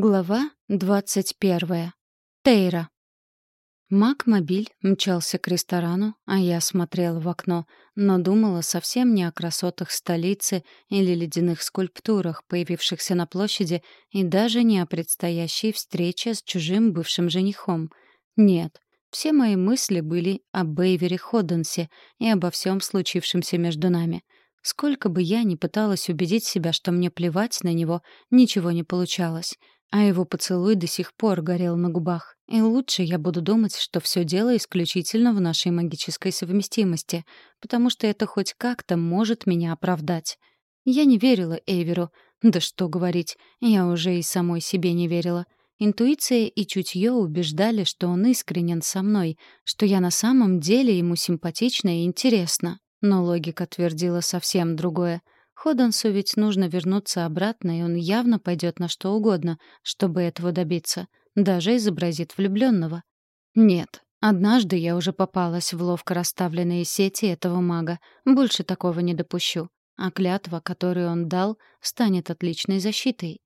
Глава двадцать первая. Тейра. Мак-мобиль мчался к ресторану, а я смотрела в окно, но думала совсем не о красотах столицы или ледяных скульптурах, появившихся на площади, и даже не о предстоящей встрече с чужим бывшим женихом. Нет, все мои мысли были о Бейвере Ходденсе и обо всем случившемся между нами. Сколько бы я ни пыталась убедить себя, что мне плевать на него, ничего не получалось — а его поцелуй до сих пор горел на губах. И лучше я буду думать, что все дело исключительно в нашей магической совместимости, потому что это хоть как-то может меня оправдать. Я не верила Эйверу. Да что говорить, я уже и самой себе не верила. Интуиция и чутье убеждали, что он искренен со мной, что я на самом деле ему симпатична и интересна. Но логика твердила совсем другое — Ходансу ведь нужно вернуться обратно, и он явно пойдет на что угодно, чтобы этого добиться. Даже изобразит влюбленного. Нет, однажды я уже попалась в ловко расставленные сети этого мага. Больше такого не допущу. А клятва, которую он дал, станет отличной защитой.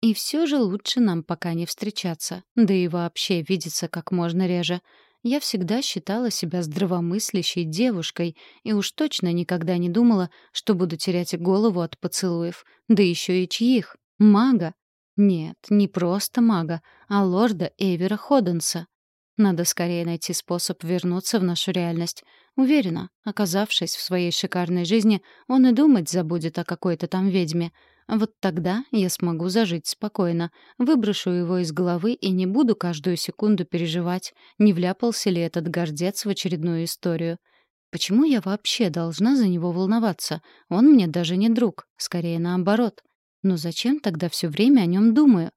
И все же лучше нам пока не встречаться, да и вообще видеться как можно реже. Я всегда считала себя здравомыслящей девушкой и уж точно никогда не думала, что буду терять голову от поцелуев. Да еще и чьих? Мага? Нет, не просто мага, а лорда Эвера Ходенса. Надо скорее найти способ вернуться в нашу реальность. Уверена, оказавшись в своей шикарной жизни, он и думать забудет о какой-то там ведьме — вот тогда я смогу зажить спокойно, выброшу его из головы и не буду каждую секунду переживать, не вляпался ли этот гордец в очередную историю. Почему я вообще должна за него волноваться? Он мне даже не друг, скорее наоборот. Но зачем тогда все время о нем думаю?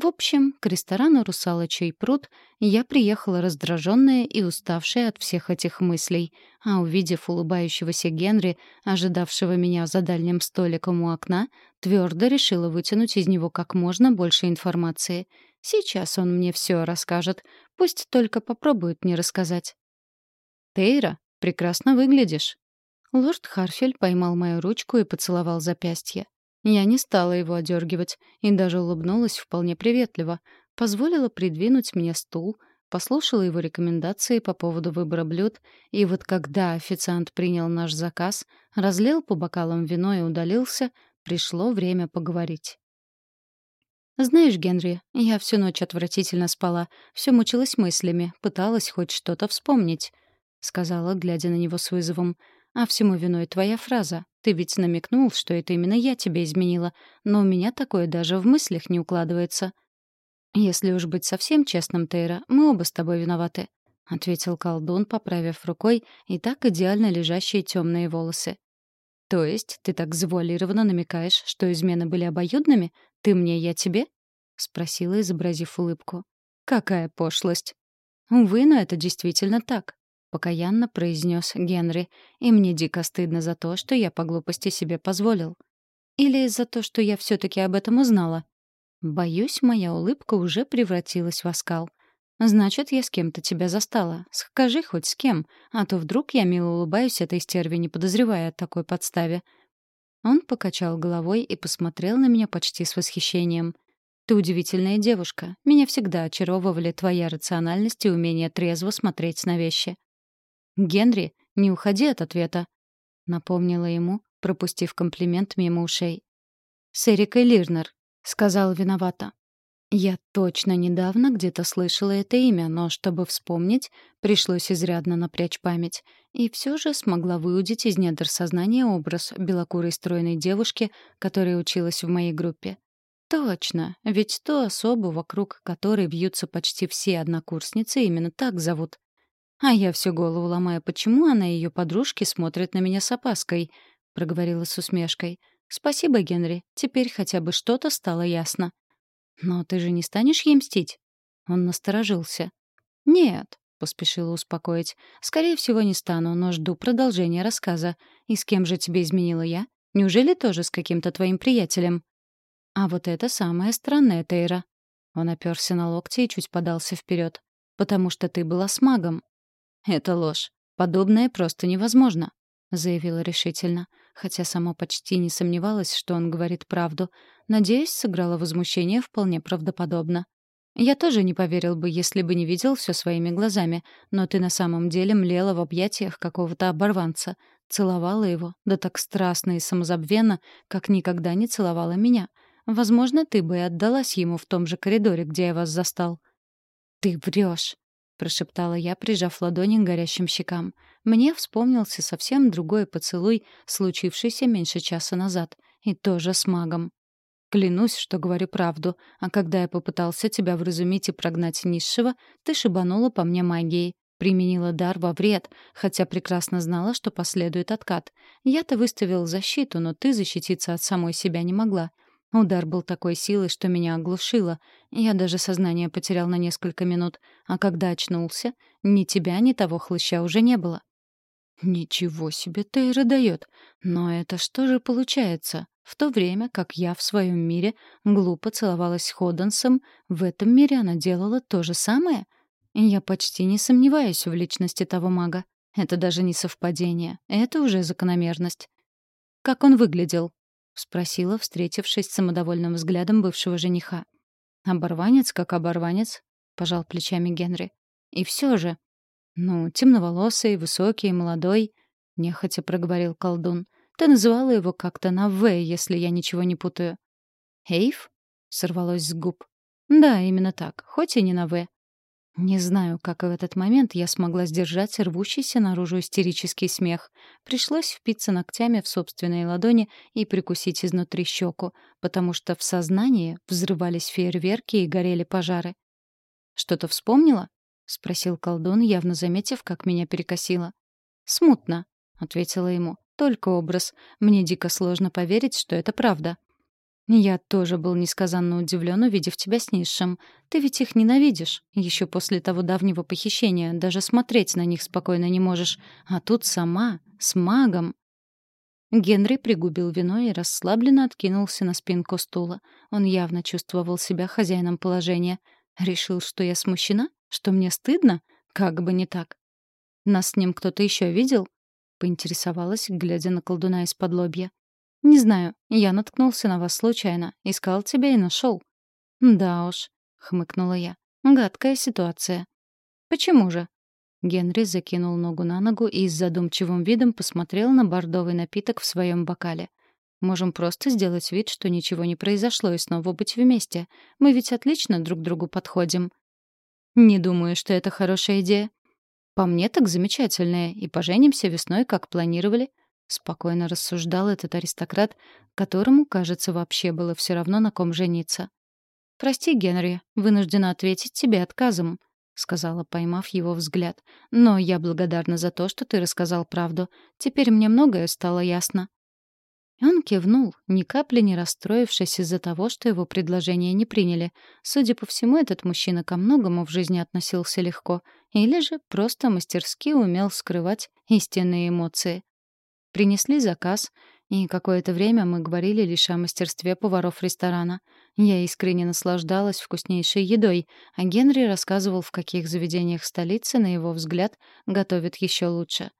В общем, к ресторану «Русалочий пруд» я приехала раздраженная и уставшая от всех этих мыслей, а увидев улыбающегося Генри, ожидавшего меня за дальним столиком у окна, твердо решила вытянуть из него как можно больше информации. Сейчас он мне все расскажет, пусть только попробует не рассказать. «Тейра, прекрасно выглядишь». Лорд Харфель поймал мою ручку и поцеловал запястье. Я не стала его одергивать и даже улыбнулась вполне приветливо, позволила придвинуть мне стул, послушала его рекомендации по поводу выбора блюд, и вот когда официант принял наш заказ, разлил по бокалам вино и удалился, пришло время поговорить. «Знаешь, Генри, я всю ночь отвратительно спала, все мучилась мыслями, пыталась хоть что-то вспомнить», — сказала, глядя на него с вызовом. А всему виной твоя фраза. Ты ведь намекнул, что это именно я тебе изменила, но у меня такое даже в мыслях не укладывается. Если уж быть совсем честным, Тейра, мы оба с тобой виноваты, ответил колдун, поправив рукой и так идеально лежащие темные волосы. То есть ты так завуалированно намекаешь, что измены были обоюдными? Ты мне, я тебе? спросила, изобразив улыбку. Какая пошлость. Увы, но это действительно так покаянно произнес Генри, и мне дико стыдно за то, что я по глупости себе позволил. Или за то, что я все таки об этом узнала. Боюсь, моя улыбка уже превратилась в оскал. Значит, я с кем-то тебя застала. Скажи хоть с кем, а то вдруг я мило улыбаюсь этой стерве, не подозревая о такой подставе. Он покачал головой и посмотрел на меня почти с восхищением. Ты удивительная девушка. Меня всегда очаровывали твоя рациональность и умение трезво смотреть на вещи. «Генри, не уходи от ответа», — напомнила ему, пропустив комплимент мимо ушей. «С Эрикой Лирнер», — сказал виновато. Я точно недавно где-то слышала это имя, но чтобы вспомнить, пришлось изрядно напрячь память. И все же смогла выудить из недр сознания образ белокурой стройной девушки, которая училась в моей группе. Точно, ведь то особу, вокруг которой вьются почти все однокурсницы, именно так зовут. А я всю голову ломаю, почему она и ее подружки смотрят на меня с опаской, — проговорила с усмешкой. «Спасибо, Генри. Теперь хотя бы что-то стало ясно». «Но ты же не станешь ей мстить?» Он насторожился. «Нет», — поспешила успокоить. «Скорее всего, не стану, но жду продолжения рассказа. И с кем же тебе изменила я? Неужели тоже с каким-то твоим приятелем?» «А вот это самое странное, Тейра». Он оперся на локти и чуть подался вперед. «Потому что ты была с магом. «Это ложь. Подобное просто невозможно», — заявила решительно, хотя сама почти не сомневалась, что он говорит правду. Надеюсь, сыграло возмущение вполне правдоподобно. Я тоже не поверил бы, если бы не видел все своими глазами, но ты на самом деле млела в объятиях какого-то оборванца, целовала его, да так страстно и самозабвенно, как никогда не целовала меня. Возможно, ты бы и отдалась ему в том же коридоре, где я вас застал. Ты врешь, прошептала я, прижав ладони к горящим щекам. Мне вспомнился совсем другой поцелуй, случившийся меньше часа назад, и тоже с магом. Клянусь, что говорю правду, а когда я попытался тебя вразумить и прогнать низшего, ты шибанула по мне магией. Применила дар во вред, хотя прекрасно знала, что последует откат. Я-то выставил защиту, но ты защититься от самой себя не могла. Удар был такой силы, что меня оглушило. Я даже сознание потерял на несколько минут, а когда очнулся, ни тебя, ни того хлыща уже не было. Ничего себе Тейра дает. Но это что же получается? В то время, как я в своем мире глупо целовалась с Ходденсом, в этом мире она делала то же самое. я почти не сомневаюсь в личности того мага. Это даже не совпадение, это уже закономерность. «Как он выглядел?» — спросила, встретившись с самодовольным взглядом бывшего жениха. «Оборванец как оборванец», — пожал плечами Генри. «И все же...» «Ну, темноволосый, высокий, молодой», — нехотя проговорил колдун. Ты называла его как-то на «В», если я ничего не путаю. «Эйв?» — сорвалось с губ. «Да, именно так, хоть и не на «В». Не знаю, как в этот момент я смогла сдержать рвущийся наружу истерический смех. Пришлось впиться ногтями в собственные ладони и прикусить изнутри щеку, потому что в сознании взрывались фейерверки и горели пожары. «Что-то вспомнила?» — спросил колдун, явно заметив, как меня перекосило. «Смутно», — ответила ему. Только образ. Мне дико сложно поверить, что это правда. Я тоже был несказанно удивлен, увидев тебя с низшим. Ты ведь их ненавидишь. Еще после того давнего похищения даже смотреть на них спокойно не можешь. А тут сама, с магом. Генри пригубил вино и расслабленно откинулся на спинку стула. Он явно чувствовал себя хозяином положения. Решил, что я смущена? Что мне стыдно? Как бы не так. Нас с ним кто-то еще видел? поинтересовалась, глядя на колдуна из-под лобья. «Не знаю, я наткнулся на вас случайно, искал тебя и нашел». «Да уж», — хмыкнула я, — «гадкая ситуация». «Почему же?» Генри закинул ногу на ногу и с задумчивым видом посмотрел на бордовый напиток в своем бокале. «Можем просто сделать вид, что ничего не произошло, и снова быть вместе. Мы ведь отлично друг другу подходим». «Не думаю, что это хорошая идея», по мне так замечательное, и поженимся весной, как планировали. Спокойно рассуждал этот аристократ, которому, кажется, вообще было все равно, на ком жениться. «Прости, Генри, вынуждена ответить тебе отказом», — сказала, поймав его взгляд. «Но я благодарна за то, что ты рассказал правду. Теперь мне многое стало ясно». Он кивнул, ни капли не расстроившись из-за того, что его предложение не приняли. Судя по всему, этот мужчина ко многому в жизни относился легко, или же просто мастерски умел скрывать истинные эмоции. Принесли заказ, и какое-то время мы говорили лишь о мастерстве поваров ресторана. Я искренне наслаждалась вкуснейшей едой, а Генри рассказывал, в каких заведениях столицы, на его взгляд, готовят еще лучше.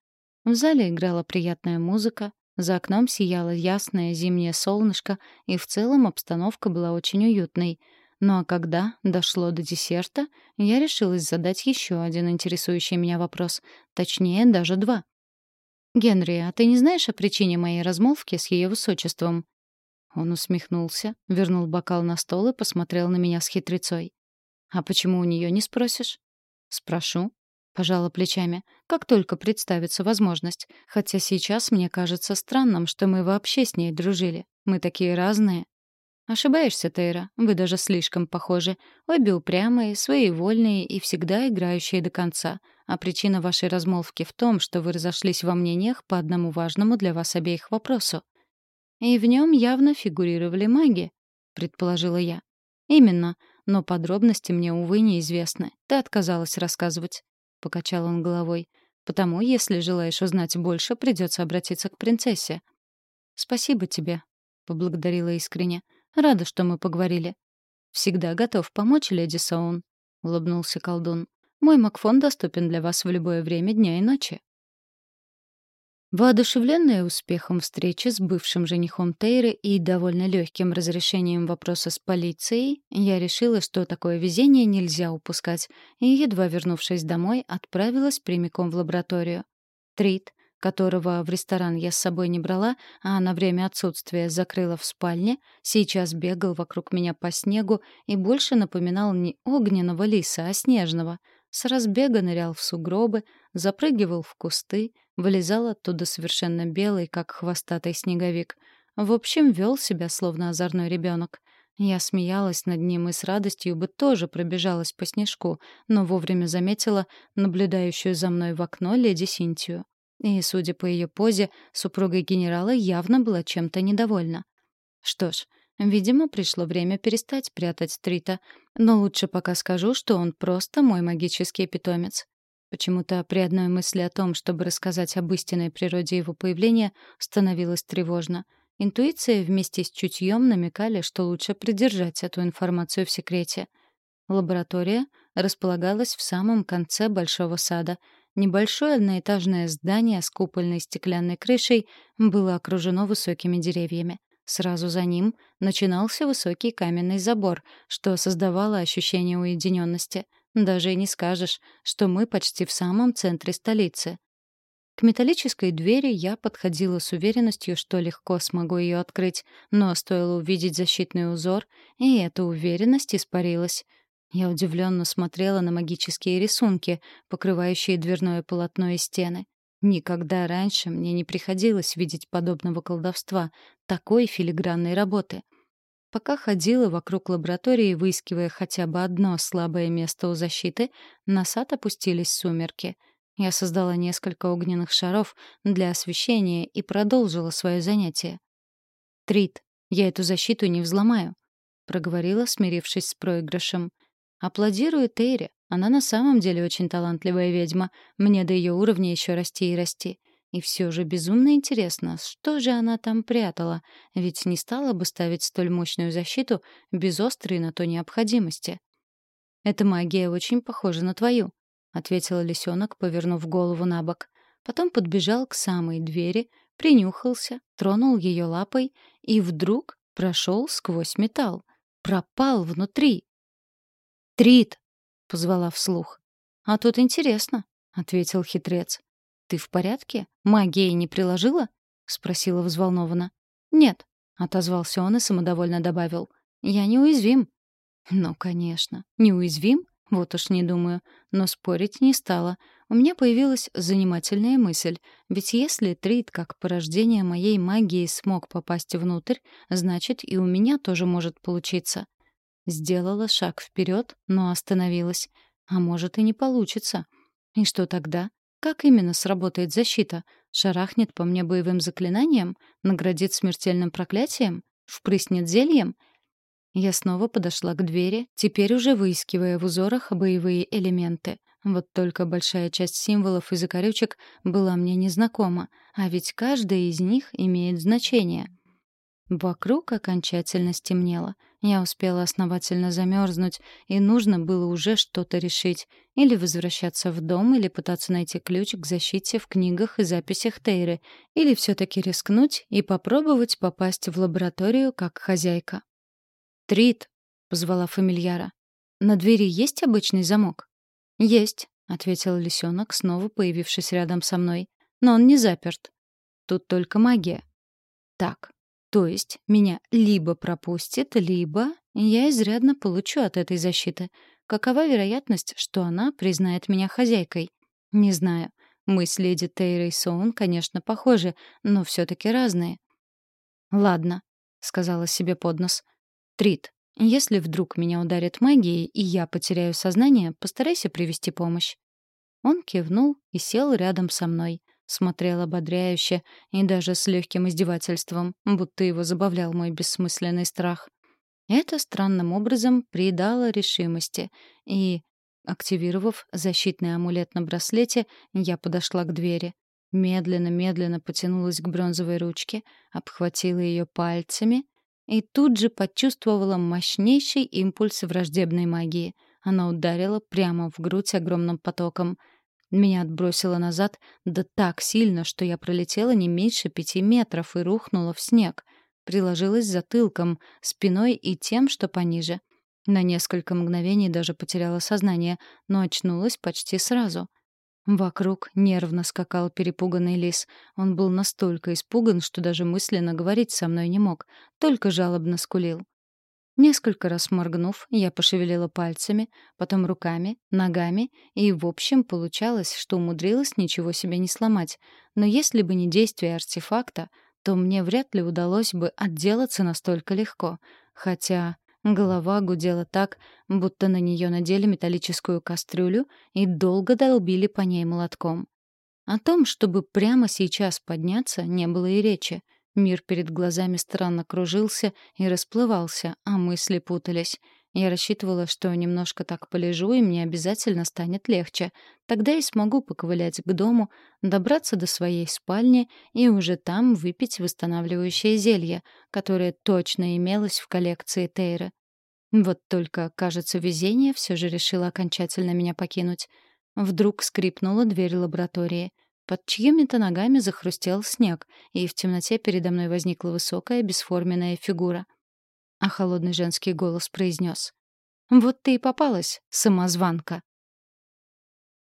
В зале играла приятная музыка, за окном сияло ясное зимнее солнышко, и в целом обстановка была очень уютной. Ну а когда дошло до десерта, я решилась задать еще один интересующий меня вопрос. Точнее, даже два. «Генри, а ты не знаешь о причине моей размолвки с ее высочеством?» Он усмехнулся, вернул бокал на стол и посмотрел на меня с хитрецой. «А почему у нее не спросишь?» «Спрошу», Пожала плечами. Как только представится возможность. Хотя сейчас мне кажется странным, что мы вообще с ней дружили. Мы такие разные. Ошибаешься, Тейра. Вы даже слишком похожи. Обе упрямые, своевольные и всегда играющие до конца. А причина вашей размолвки в том, что вы разошлись во мнениях по одному важному для вас обеих вопросу. И в нем явно фигурировали маги, предположила я. Именно, но подробности мне, увы, неизвестны. Ты отказалась рассказывать покачал он головой. Потому, если желаешь узнать больше, придется обратиться к принцессе. Спасибо тебе, поблагодарила искренне. Рада, что мы поговорили. Всегда готов помочь, леди Соун, улыбнулся колдун. Мой Макфон доступен для вас в любое время дня и ночи. Воодушевленная успехом встречи с бывшим женихом Тейры и довольно легким разрешением вопроса с полицией, я решила, что такое везение нельзя упускать, и, едва вернувшись домой, отправилась прямиком в лабораторию. Трит, которого в ресторан я с собой не брала, а на время отсутствия закрыла в спальне, сейчас бегал вокруг меня по снегу и больше напоминал не огненного лиса, а снежного. С разбега нырял в сугробы, запрыгивал в кусты, вылезал оттуда совершенно белый, как хвостатый снеговик. В общем, вел себя словно озорной ребенок. Я смеялась над ним и с радостью бы тоже пробежалась по снежку, но вовремя заметила наблюдающую за мной в окно леди Синтию. И, судя по ее позе, супруга генерала явно была чем-то недовольна. Что ж, видимо, пришло время перестать прятать Стрита, но лучше пока скажу, что он просто мой магический питомец. Почему-то при одной мысли о том, чтобы рассказать об истинной природе его появления, становилось тревожно. Интуиция вместе с чутьем намекали, что лучше придержать эту информацию в секрете. Лаборатория располагалась в самом конце большого сада. Небольшое одноэтажное здание с купольной стеклянной крышей было окружено высокими деревьями. Сразу за ним начинался высокий каменный забор, что создавало ощущение уединенности — даже и не скажешь, что мы почти в самом центре столицы. К металлической двери я подходила с уверенностью, что легко смогу ее открыть, но стоило увидеть защитный узор, и эта уверенность испарилась. Я удивленно смотрела на магические рисунки, покрывающие дверное полотно и стены. Никогда раньше мне не приходилось видеть подобного колдовства, такой филигранной работы. Пока ходила вокруг лаборатории, выискивая хотя бы одно слабое место у защиты, на сад опустились сумерки. Я создала несколько огненных шаров для освещения и продолжила свое занятие. «Трит, я эту защиту не взломаю», — проговорила, смирившись с проигрышем. «Аплодирую Тейре. Она на самом деле очень талантливая ведьма. Мне до ее уровня еще расти и расти. И все же безумно интересно, что же она там прятала, ведь не стала бы ставить столь мощную защиту без острой на то необходимости. «Эта магия очень похожа на твою», — ответила лисенок, повернув голову на бок. Потом подбежал к самой двери, принюхался, тронул ее лапой и вдруг прошел сквозь металл. Пропал внутри. «Трит!» — позвала вслух. «А тут интересно», — ответил хитрец. «Ты в порядке? Магией не приложила?» — спросила взволнованно. «Нет», — отозвался он и самодовольно добавил. «Я неуязвим». «Ну, конечно, неуязвим? Вот уж не думаю. Но спорить не стала. У меня появилась занимательная мысль. Ведь если Трид, как порождение моей магии, смог попасть внутрь, значит, и у меня тоже может получиться. Сделала шаг вперед, но остановилась. А может, и не получится. И что тогда? Как именно сработает защита? Шарахнет по мне боевым заклинанием? Наградит смертельным проклятием? Впрыснет зельем? Я снова подошла к двери, теперь уже выискивая в узорах боевые элементы. Вот только большая часть символов и закорючек была мне незнакома, а ведь каждая из них имеет значение — Вокруг окончательно стемнело. Я успела основательно замерзнуть, и нужно было уже что-то решить. Или возвращаться в дом, или пытаться найти ключ к защите в книгах и записях Тейры, или все-таки рискнуть и попробовать попасть в лабораторию как хозяйка. «Трит!» — позвала фамильяра. «На двери есть обычный замок?» «Есть», — ответил лисенок, снова появившись рядом со мной. «Но он не заперт. Тут только магия». «Так, то есть меня либо пропустит, либо я изрядно получу от этой защиты. Какова вероятность, что она признает меня хозяйкой? Не знаю. Мы с леди Тейрой Соун, конечно, похожи, но все таки разные. «Ладно», — сказала себе под нос. «Трит, если вдруг меня ударит магией, и я потеряю сознание, постарайся привести помощь». Он кивнул и сел рядом со мной смотрел ободряюще и даже с легким издевательством, будто его забавлял мой бессмысленный страх. Это странным образом придало решимости, и, активировав защитный амулет на браслете, я подошла к двери. Медленно-медленно потянулась к бронзовой ручке, обхватила ее пальцами и тут же почувствовала мощнейший импульс враждебной магии. Она ударила прямо в грудь огромным потоком — Меня отбросило назад да так сильно, что я пролетела не меньше пяти метров и рухнула в снег. Приложилась затылком, спиной и тем, что пониже. На несколько мгновений даже потеряла сознание, но очнулась почти сразу. Вокруг нервно скакал перепуганный лис. Он был настолько испуган, что даже мысленно говорить со мной не мог, только жалобно скулил. Несколько раз моргнув, я пошевелила пальцами, потом руками, ногами, и, в общем, получалось, что умудрилась ничего себе не сломать. Но если бы не действие артефакта, то мне вряд ли удалось бы отделаться настолько легко. Хотя голова гудела так, будто на нее надели металлическую кастрюлю и долго долбили по ней молотком. О том, чтобы прямо сейчас подняться, не было и речи. Мир перед глазами странно кружился и расплывался, а мысли путались. Я рассчитывала, что немножко так полежу, и мне обязательно станет легче. Тогда и смогу поковылять к дому, добраться до своей спальни и уже там выпить восстанавливающее зелье, которое точно имелось в коллекции Тейры. Вот только, кажется, везение все же решило окончательно меня покинуть. Вдруг скрипнула дверь лаборатории. Под чьими-то ногами захрустел снег, и в темноте передо мной возникла высокая бесформенная фигура. А холодный женский голос произнес. «Вот ты и попалась, самозванка!»